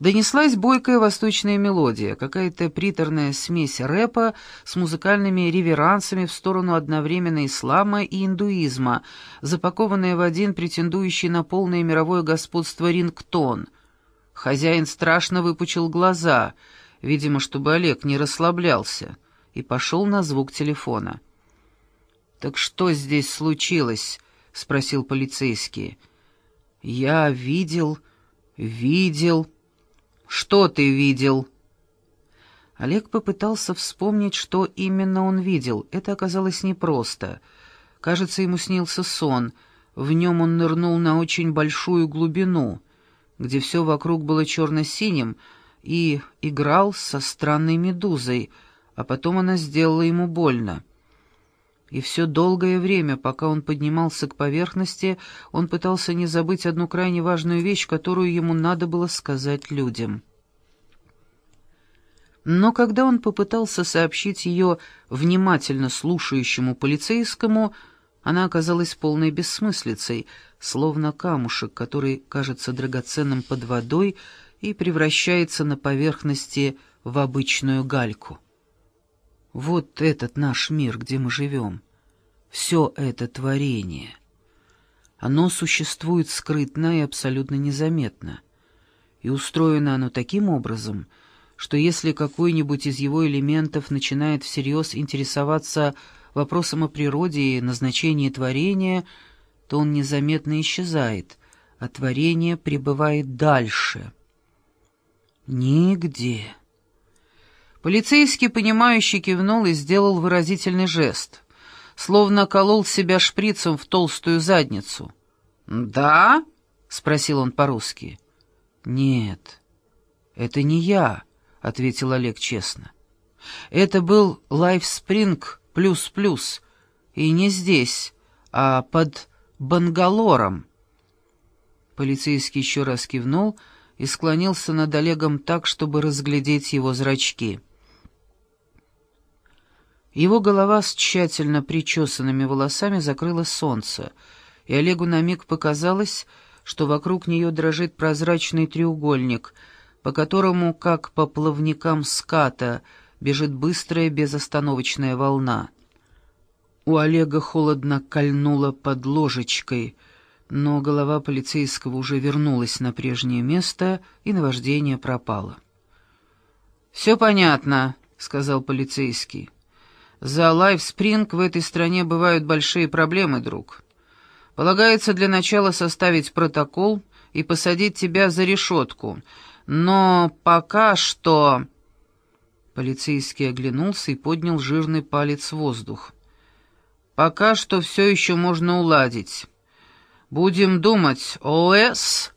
Донеслась бойкая восточная мелодия, какая-то приторная смесь рэпа с музыкальными реверансами в сторону одновременно ислама и индуизма, запакованная в один претендующий на полное мировое господство рингтон. Хозяин страшно выпучил глаза, видимо, чтобы Олег не расслаблялся, и пошел на звук телефона. «Так что здесь случилось?» — спросил полицейский. «Я видел, видел...» «Что ты видел?» Олег попытался вспомнить, что именно он видел. Это оказалось непросто. Кажется, ему снился сон. В нем он нырнул на очень большую глубину, где все вокруг было черно-синим, и играл со странной медузой, а потом она сделала ему больно. И все долгое время, пока он поднимался к поверхности, он пытался не забыть одну крайне важную вещь, которую ему надо было сказать людям. Но когда он попытался сообщить ее внимательно слушающему полицейскому, она оказалась полной бессмыслицей, словно камушек, который кажется драгоценным под водой и превращается на поверхности в обычную гальку. Вот этот наш мир, где мы живем. Все это творение. Оно существует скрытно и абсолютно незаметно. И устроено оно таким образом, что если какой-нибудь из его элементов начинает всерьез интересоваться вопросом о природе и назначении творения, то он незаметно исчезает, а творение пребывает дальше. Нигде. Полицейский понимающе кивнул и сделал выразительный жест, словно колол себя шприцем в толстую задницу. «Да?» — спросил он по-русски. «Нет, это не я», — ответил Олег честно. «Это был Лайфспринг плюс-плюс, и не здесь, а под Бангалором». Полицейский еще раз кивнул и склонился над Олегом так, чтобы разглядеть его зрачки. Его голова с тщательно причесанными волосами закрыла солнце, и Олегу на миг показалось, что вокруг нее дрожит прозрачный треугольник, по которому, как по плавникам ската, бежит быстрая безостановочная волна. У Олега холодно кольнуло под ложечкой, но голова полицейского уже вернулась на прежнее место, и наваждение пропало. «Все понятно», — сказал полицейский. За лайфспринг в этой стране бывают большие проблемы, друг. Полагается для начала составить протокол и посадить тебя за решетку. Но пока что...» Полицейский оглянулся и поднял жирный палец в воздух. «Пока что все еще можно уладить. Будем думать, ОС